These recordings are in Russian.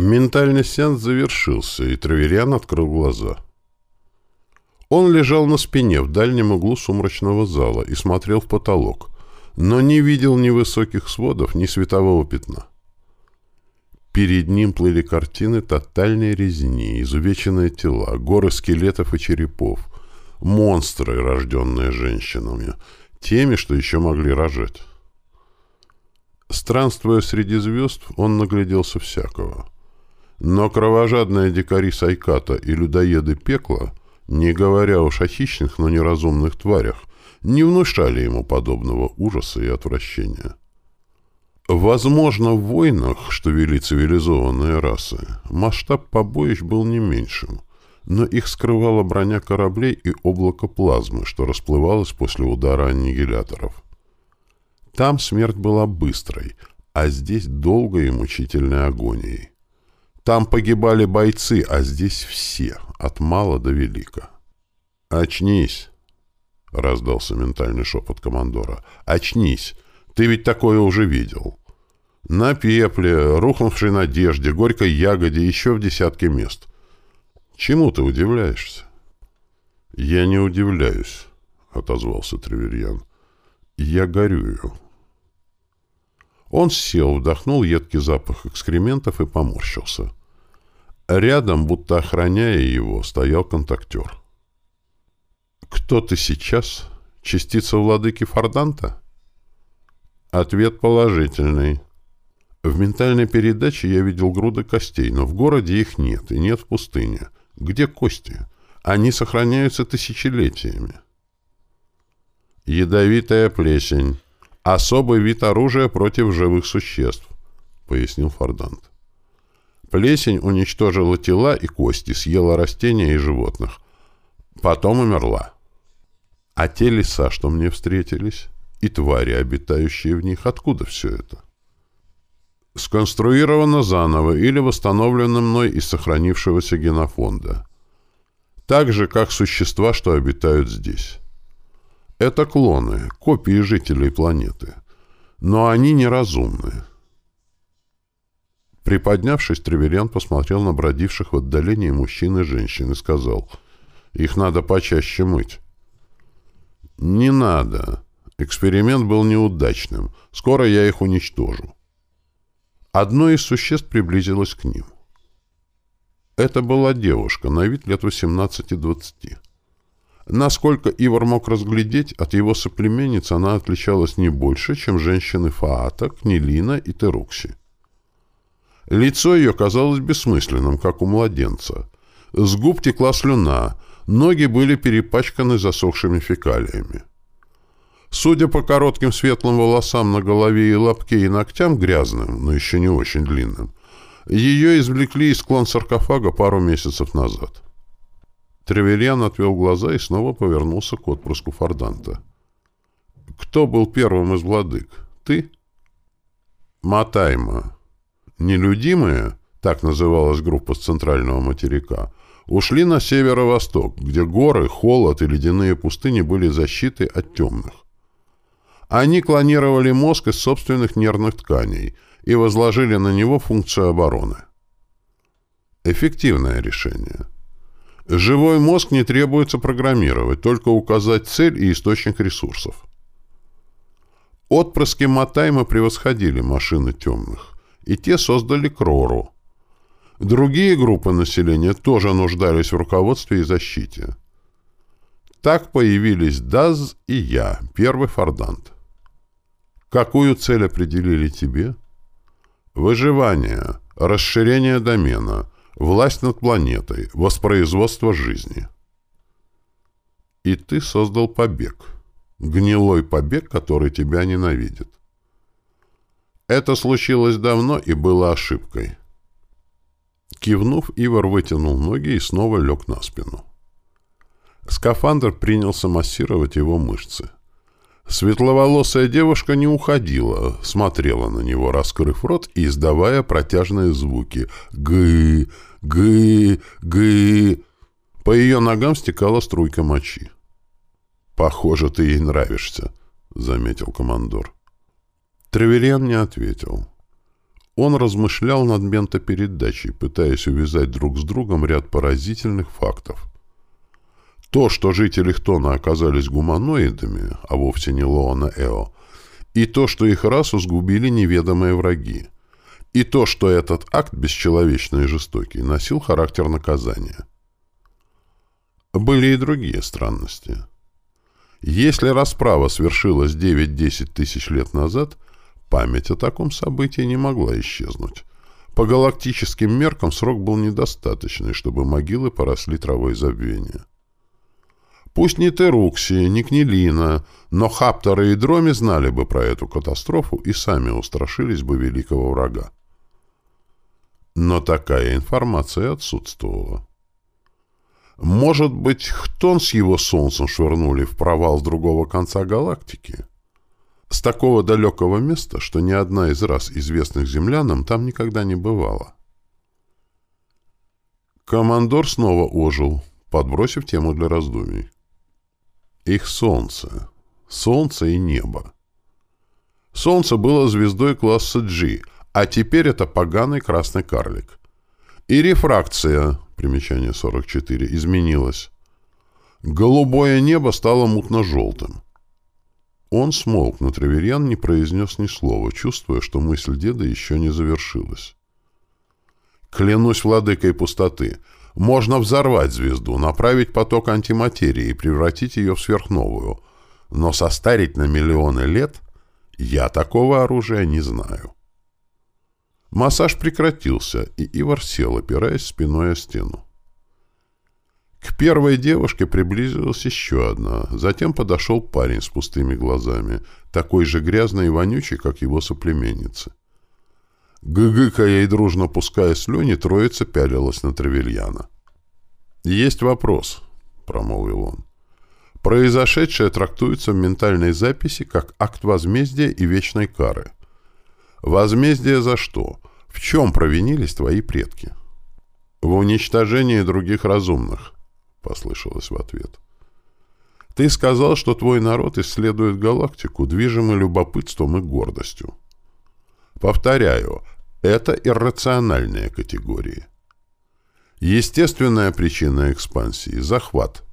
Ментальный сеанс завершился, и Траверян открыл глаза. Он лежал на спине в дальнем углу сумрачного зала и смотрел в потолок, но не видел ни высоких сводов, ни светового пятна. Перед ним плыли картины тотальной резни, изувеченные тела, горы скелетов и черепов, монстры, рожденные женщинами, теми, что еще могли рожать. Странствуя среди звезд, он нагляделся всякого. Но кровожадные дикари Сайката и людоеды пекла, не говоря уж о хищных, но неразумных тварях, не внушали ему подобного ужаса и отвращения. Возможно, в войнах, что вели цивилизованные расы, масштаб побоищ был не меньшим, но их скрывала броня кораблей и облако плазмы, что расплывалось после удара аннигиляторов. Там смерть была быстрой, а здесь долгой и мучительной агонией. Там погибали бойцы, а здесь все, от мала до велика. «Очнись!» — раздался ментальный шепот командора. «Очнись! Ты ведь такое уже видел!» На пепле, рухнувшей надежде, горькой ягоде, еще в десятке мест. Чему ты удивляешься? — Я не удивляюсь, — отозвался Треверьян. — Я горюю. Он сел, вдохнул едкий запах экскрементов и поморщился. Рядом, будто охраняя его, стоял контактер. «Кто ты сейчас? Частица владыки Форданта?» Ответ положительный. В ментальной передаче я видел груды костей, но в городе их нет, и нет в пустыне. Где кости? Они сохраняются тысячелетиями. Ядовитая плесень. Особый вид оружия против живых существ, пояснил Фордант. Плесень уничтожила тела и кости, съела растения и животных. Потом умерла. А те леса, что мне встретились, и твари, обитающие в них, откуда все это? сконструировано заново или восстановлено мной из сохранившегося генофонда. Так же, как существа, что обитают здесь. Это клоны, копии жителей планеты. Но они неразумны. Приподнявшись, Треверян посмотрел на бродивших в отдалении мужчин и женщин и сказал, «Их надо почаще мыть». «Не надо. Эксперимент был неудачным. Скоро я их уничтожу». Одно из существ приблизилось к ним. Это была девушка, на вид лет 18-20. Насколько Ивар мог разглядеть, от его соплеменниц она отличалась не больше, чем женщины Фаата, Кнелина и Терукси. Лицо ее казалось бессмысленным, как у младенца. С губ текла слюна, ноги были перепачканы засохшими фекалиями. Судя по коротким светлым волосам на голове и лобке и ногтям грязным, но еще не очень длинным, ее извлекли из склон саркофага пару месяцев назад. Тревельян отвел глаза и снова повернулся к отпрыску Форданта. «Кто был первым из владык? Ты?» «Матайма. Нелюдимые, так называлась группа с центрального материка, ушли на северо-восток, где горы, холод и ледяные пустыни были защитой от темных. Они клонировали мозг из собственных нервных тканей и возложили на него функцию обороны. Эффективное решение. Живой мозг не требуется программировать, только указать цель и источник ресурсов. Отпрыски Матайма превосходили машины темных, и те создали Крору. Другие группы населения тоже нуждались в руководстве и защите. Так появились Даз и я, первый фордант. Какую цель определили тебе? Выживание, расширение домена, власть над планетой, воспроизводство жизни. И ты создал побег. Гнилой побег, который тебя ненавидит. Это случилось давно и было ошибкой. Кивнув, Ивар вытянул ноги и снова лег на спину. Скафандр принялся массировать его мышцы. Светловолосая девушка не уходила, смотрела на него, раскрыв рот и издавая протяжные звуки. «Гы! Гы! Гы!» По ее ногам стекала струйка мочи. «Похоже, ты ей нравишься», — заметил командор. Тревельян не ответил. Он размышлял над ментопередачей, пытаясь увязать друг с другом ряд поразительных фактов. То, что жители Хтона оказались гуманоидами, а вовсе не Лоона Эо, и то, что их расу сгубили неведомые враги, и то, что этот акт бесчеловечный и жестокий носил характер наказания. Были и другие странности. Если расправа свершилась 9-10 тысяч лет назад, память о таком событии не могла исчезнуть. По галактическим меркам срок был недостаточный, чтобы могилы поросли травой забвения. Пусть не Терукси, не Кнелина, но Хапторы и Дроми знали бы про эту катастрофу и сами устрашились бы великого врага. Но такая информация отсутствовала. Может быть, Хтон с его солнцем швырнули в провал с другого конца галактики? С такого далекого места, что ни одна из рас, известных землянам, там никогда не бывала. Командор снова ожил, подбросив тему для раздумий. Их солнце. Солнце и небо. Солнце было звездой класса G, а теперь это поганый красный карлик. И рефракция, примечание 44, изменилась. Голубое небо стало мутно-желтым. Он смолк, но Треверьян не произнес ни слова, чувствуя, что мысль деда еще не завершилась. «Клянусь владыкой пустоты, можно взорвать звезду, направить поток антиматерии и превратить ее в сверхновую, но состарить на миллионы лет я такого оружия не знаю». Массаж прекратился, и Ивар сел, опираясь спиной о стену. К первой девушке приблизилась еще одна. Затем подошел парень с пустыми глазами, такой же грязный и вонючий, как его соплеменницы. Гыгыкая и дружно пуская слюни, троица пялилась на Тревельяна. «Есть вопрос», — промолвил он. «Произошедшее трактуется в ментальной записи как акт возмездия и вечной кары. Возмездие за что? В чем провинились твои предки?» «В уничтожении других разумных», — послышалось в ответ. «Ты сказал, что твой народ исследует галактику, движимый любопытством и гордостью. Повторяю, это иррациональные категории. Естественная причина экспансии — захват.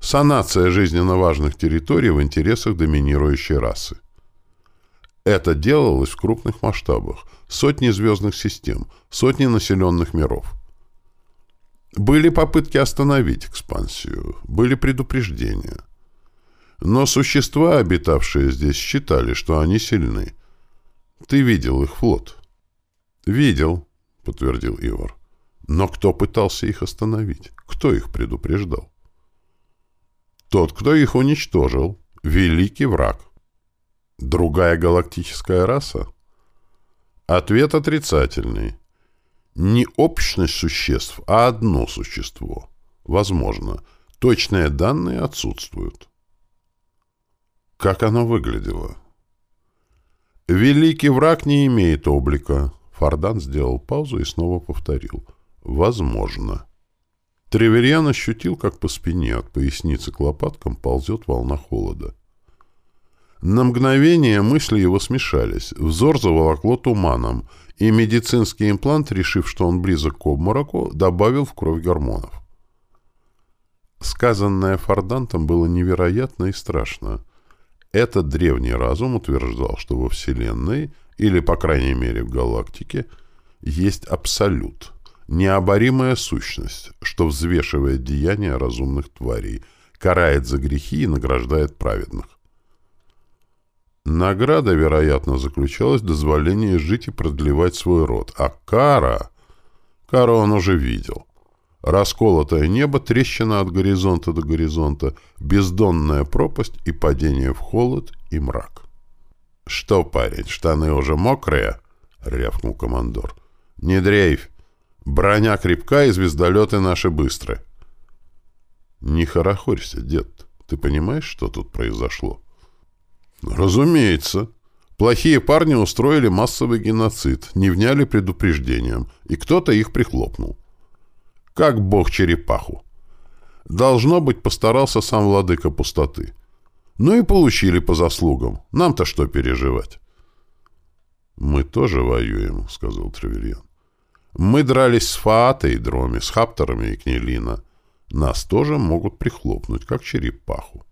Санация жизненно важных территорий в интересах доминирующей расы. Это делалось в крупных масштабах. Сотни звездных систем, сотни населенных миров. Были попытки остановить экспансию, были предупреждения. Но существа, обитавшие здесь, считали, что они сильны. Ты видел их флот? Видел, подтвердил Ивар. Но кто пытался их остановить? Кто их предупреждал? Тот, кто их уничтожил. Великий враг. Другая галактическая раса? Ответ отрицательный. Не общность существ, а одно существо. Возможно. Точные данные отсутствуют. Как оно выглядело? «Великий враг не имеет облика». Фардан сделал паузу и снова повторил. «Возможно». Треверьян ощутил, как по спине от поясницы к лопаткам ползет волна холода. На мгновение мысли его смешались, взор заволокло туманом, и медицинский имплант, решив, что он близок к обмороку, добавил в кровь гормонов. Сказанное Фордантом было невероятно и страшно. Этот древний разум утверждал, что во Вселенной, или, по крайней мере, в галактике, есть абсолют, необоримая сущность, что взвешивает деяния разумных тварей, карает за грехи и награждает праведных. Награда, вероятно, заключалась в дозволении жить и продлевать свой род, а кара... Кару он уже видел. Расколотое небо, трещина от горизонта до горизонта, бездонная пропасть и падение в холод и мрак. «Что, парень, штаны уже мокрые?» — рявкнул командор. «Не дрейфь! Броня крепка и звездолеты наши быстрые». «Не хорохорься, дед. Ты понимаешь, что тут произошло?» Разумеется. Плохие парни устроили массовый геноцид, не вняли предупреждением, и кто-то их прихлопнул. Как бог черепаху. Должно быть, постарался сам владыка пустоты. Ну и получили по заслугам. Нам-то что переживать? «Мы тоже воюем», — сказал Треверьян. «Мы дрались с Фаатой и Дроми, с Хаптерами и Кнелина. Нас тоже могут прихлопнуть, как черепаху».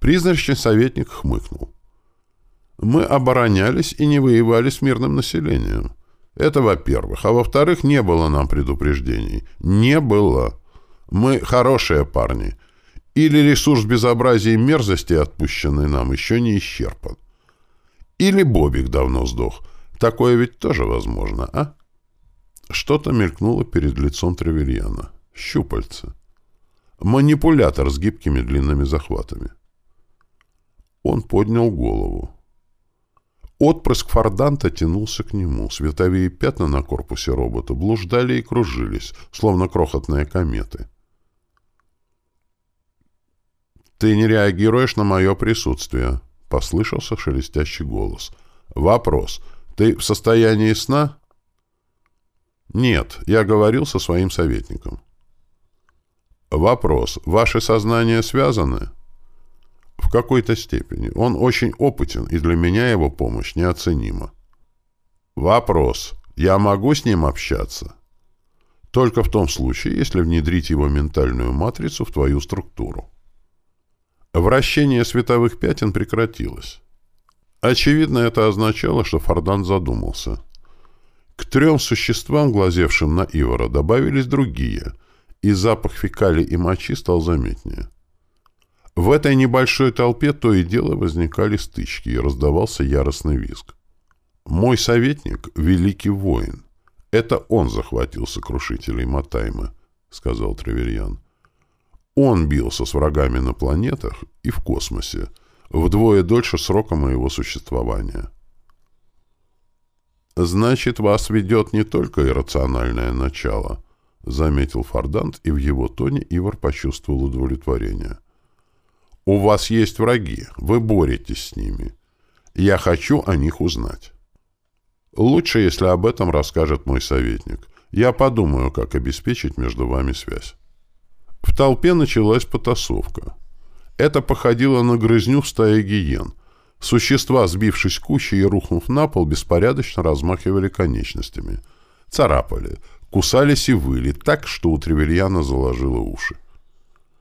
Призрачный советник хмыкнул. «Мы оборонялись и не воевали с мирным населением. Это во-первых. А во-вторых, не было нам предупреждений. Не было. Мы хорошие парни. Или ресурс безобразия и мерзости, отпущенный нам, еще не исчерпан. Или Бобик давно сдох. Такое ведь тоже возможно, а? Что-то мелькнуло перед лицом Тревельяна. Щупальца. Манипулятор с гибкими длинными захватами. Он поднял голову. Отпрыск Форданта тянулся к нему. Световые пятна на корпусе робота блуждали и кружились, словно крохотные кометы. «Ты не реагируешь на мое присутствие», — послышался шелестящий голос. «Вопрос. Ты в состоянии сна?» «Нет, я говорил со своим советником». «Вопрос. Ваши сознания связаны?» В какой-то степени. Он очень опытен, и для меня его помощь неоценима. Вопрос. Я могу с ним общаться? Только в том случае, если внедрить его ментальную матрицу в твою структуру. Вращение световых пятен прекратилось. Очевидно, это означало, что Фордан задумался. К трем существам, глазевшим на Ивара, добавились другие, и запах фекалий и мочи стал заметнее. В этой небольшой толпе то и дело возникали стычки, и раздавался яростный визг. «Мой советник — великий воин. Это он захватил сокрушителей Матаймы», — сказал Треверьян. «Он бился с врагами на планетах и в космосе, вдвое дольше срока моего существования». «Значит, вас ведет не только иррациональное начало», — заметил Фордант, и в его тоне Ивар почувствовал удовлетворение. У вас есть враги, вы боретесь с ними. Я хочу о них узнать. Лучше, если об этом расскажет мой советник. Я подумаю, как обеспечить между вами связь. В толпе началась потасовка. Это походило на грызню в стае гиен. Существа, сбившись кучей и рухнув на пол, беспорядочно размахивали конечностями. Царапали, кусались и выли так, что у Тревельяна заложило уши.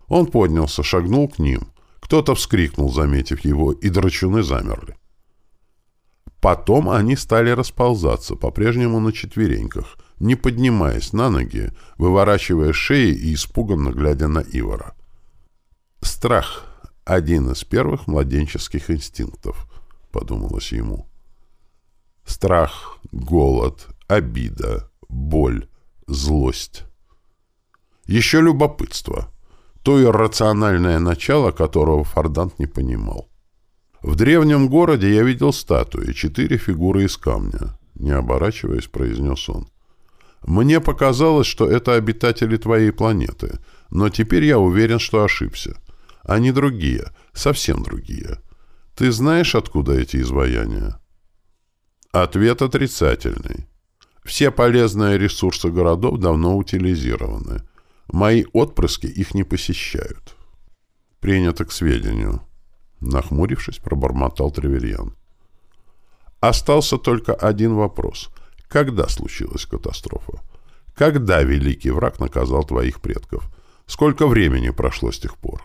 Он поднялся, шагнул к ним — кто-то вскрикнул, заметив его, и драчуны замерли. Потом они стали расползаться, по-прежнему на четвереньках, не поднимаясь на ноги, выворачивая шеи и испуганно глядя на Ивара. «Страх — один из первых младенческих инстинктов», — подумалось ему. Страх, голод, обида, боль, злость. Еще любопытство — то иррациональное начало, которого Фордант не понимал. В древнем городе я видел статуи, четыре фигуры из камня. Не оборачиваясь, произнес он. Мне показалось, что это обитатели твоей планеты, но теперь я уверен, что ошибся. Они другие, совсем другие. Ты знаешь, откуда эти изваяния? Ответ отрицательный. Все полезные ресурсы городов давно утилизированы. Мои отпрыски их не посещают. Принято к сведению. Нахмурившись, пробормотал Треверьян. Остался только один вопрос. Когда случилась катастрофа? Когда великий враг наказал твоих предков? Сколько времени прошло с тех пор?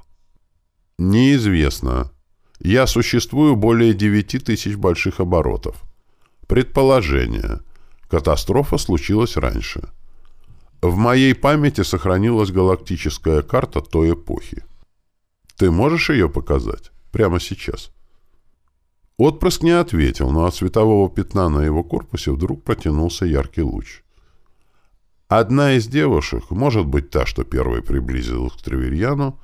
Неизвестно. Я существую более девяти тысяч больших оборотов. Предположение. Катастрофа случилась раньше. В моей памяти сохранилась галактическая карта той эпохи. Ты можешь ее показать? Прямо сейчас. Отпрыск не ответил, но от светового пятна на его корпусе вдруг протянулся яркий луч. Одна из девушек, может быть та, что первой приблизилась к Треверьяну,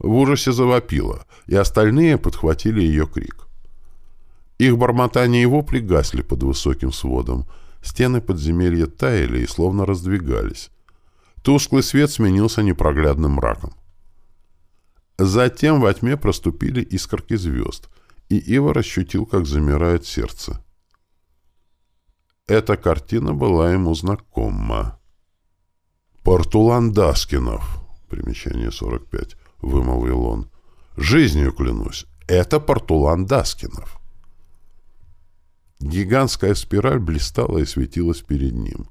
в ужасе завопила, и остальные подхватили ее крик. Их бормотание и вопли гасли под высоким сводом, стены подземелья таяли и словно раздвигались. Тусклый свет сменился непроглядным мраком. Затем во тьме проступили искорки звезд, и Ива ощутил, как замирает сердце. Эта картина была ему знакома. «Портулан Даскинов», примечание 45, вымолвил он. «Жизнью клянусь, это Портулан Даскинов». Гигантская спираль блистала и светилась перед ним.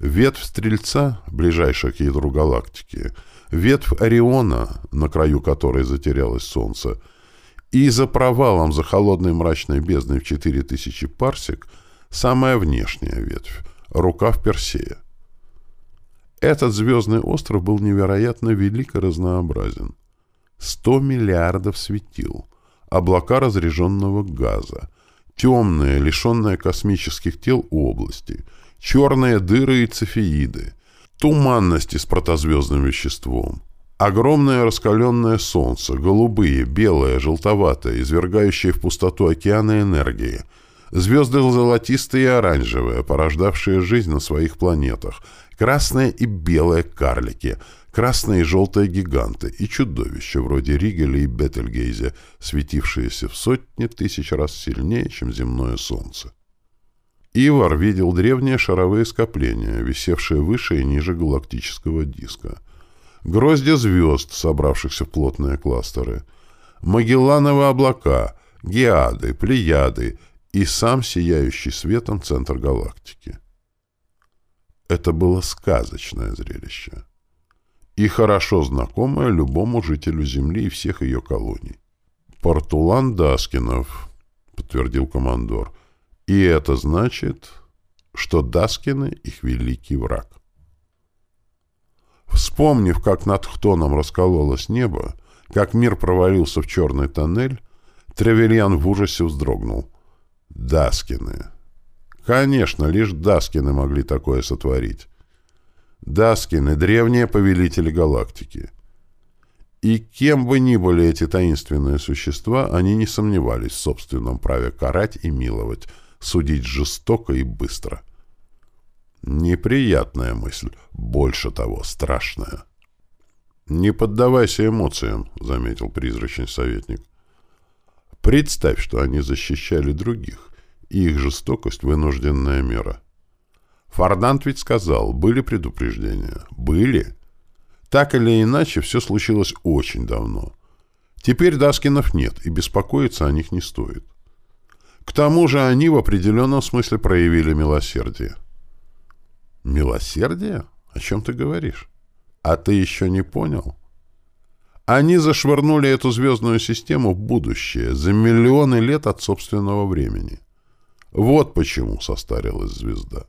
Ветвь Стрельца, ближайшая к ядру галактики, ветвь Ориона, на краю которой затерялось Солнце, и за провалом за холодной мрачной бездной в 4000 парсек самая внешняя ветвь, рукав Персея. Этот звездный остров был невероятно велик и разнообразен. Сто миллиардов светил, облака разряженного газа, темные, лишенные космических тел области, черные дыры и цефеиды, туманности с протозвездным веществом, огромное раскаленное солнце, голубые, белые, желтоватые, извергающие в пустоту океана энергии, звезды золотистые и оранжевые, порождавшие жизнь на своих планетах, красные и белые карлики, красные и желтые гиганты и чудовища вроде Ригеля и Бетельгейзе, светившиеся в сотни тысяч раз сильнее, чем земное солнце. Ивар видел древние шаровые скопления, висевшие выше и ниже галактического диска. Грозди звезд, собравшихся в плотные кластеры. Магеллановые облака, геады, плеяды и сам сияющий светом центр галактики. Это было сказочное зрелище и хорошо знакомая любому жителю Земли и всех ее колоний. «Портулан Даскинов», — подтвердил командор. «И это значит, что Даскины — их великий враг». Вспомнив, как над Хтоном раскололось небо, как мир провалился в черный тоннель, Тревельян в ужасе вздрогнул. «Даскины!» Конечно, лишь Даскины могли такое сотворить. Даскины — древние повелители галактики. И кем бы ни были эти таинственные существа, они не сомневались в собственном праве карать и миловать, судить жестоко и быстро. Неприятная мысль, больше того, страшная. «Не поддавайся эмоциям», — заметил призрачный советник. «Представь, что они защищали других, и их жестокость — вынужденная мера». Фордант ведь сказал, были предупреждения. Были. Так или иначе, все случилось очень давно. Теперь Даскинов нет, и беспокоиться о них не стоит. К тому же они в определенном смысле проявили милосердие. Милосердие? О чем ты говоришь? А ты еще не понял? Они зашвырнули эту звездную систему в будущее, за миллионы лет от собственного времени. Вот почему состарилась звезда.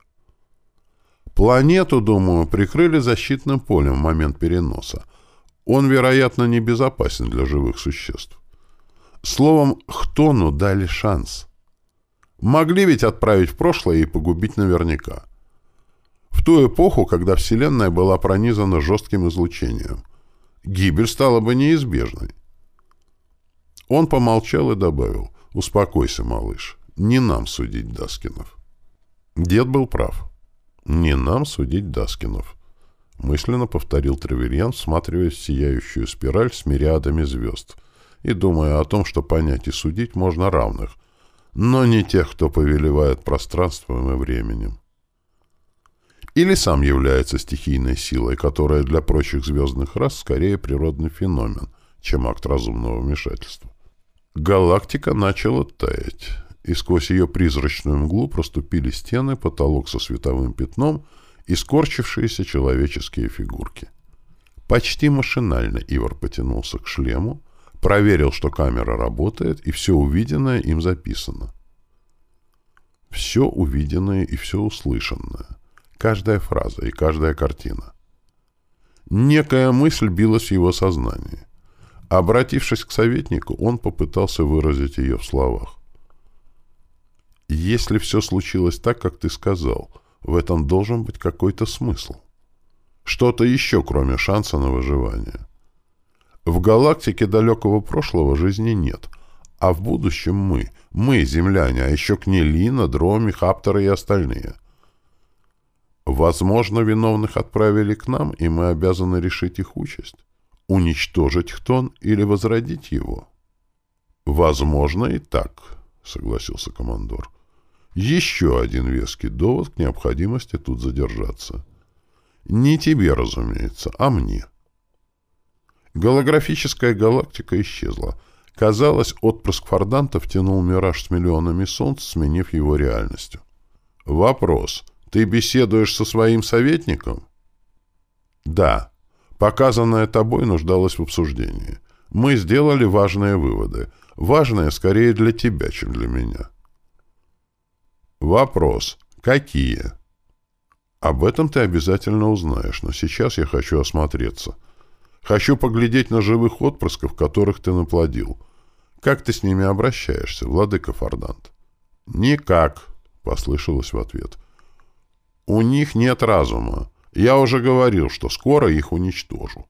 Планету, думаю, прикрыли защитным полем в момент переноса. Он, вероятно, небезопасен для живых существ. Словом, Хтону дали шанс. Могли ведь отправить в прошлое и погубить наверняка. В ту эпоху, когда Вселенная была пронизана жестким излучением. Гибель стала бы неизбежной. Он помолчал и добавил, «Успокойся, малыш, не нам судить Даскинов». Дед был прав. «Не нам судить Даскинов», — мысленно повторил Тревельян, всматриваясь в сияющую спираль с мириадами звезд и думая о том, что понять и судить можно равных, но не тех, кто повелевает пространством и временем. Или сам является стихийной силой, которая для прочих звездных рас скорее природный феномен, чем акт разумного вмешательства. Галактика начала таять и сквозь ее призрачную мглу проступили стены, потолок со световым пятном и скорчившиеся человеческие фигурки. Почти машинально Ивар потянулся к шлему, проверил, что камера работает, и все увиденное им записано. Все увиденное и все услышанное. Каждая фраза и каждая картина. Некая мысль билась в его сознании. Обратившись к советнику, он попытался выразить ее в словах. Если все случилось так, как ты сказал, в этом должен быть какой-то смысл. Что-то еще, кроме шанса на выживание. В галактике далекого прошлого жизни нет, а в будущем мы, мы, земляне, а еще Кнелина, Дроми, Хаптеры и остальные. Возможно, виновных отправили к нам, и мы обязаны решить их участь. Уничтожить Хтон или возродить его? Возможно и так, согласился командор. Еще один веский довод к необходимости тут задержаться. Не тебе, разумеется, а мне. Голографическая галактика исчезла. Казалось, отпрыск Форданта втянул мираж с миллионами солнц, сменив его реальностью. Вопрос. Ты беседуешь со своим советником? Да. Показанное тобой нуждалось в обсуждении. Мы сделали важные выводы. Важные скорее для тебя, чем для меня. Вопрос. Какие? Об этом ты обязательно узнаешь, но сейчас я хочу осмотреться. Хочу поглядеть на живых отпрысков, которых ты наплодил. Как ты с ними обращаешься, владыка Фордант? Никак, послышалось в ответ. У них нет разума. Я уже говорил, что скоро их уничтожу.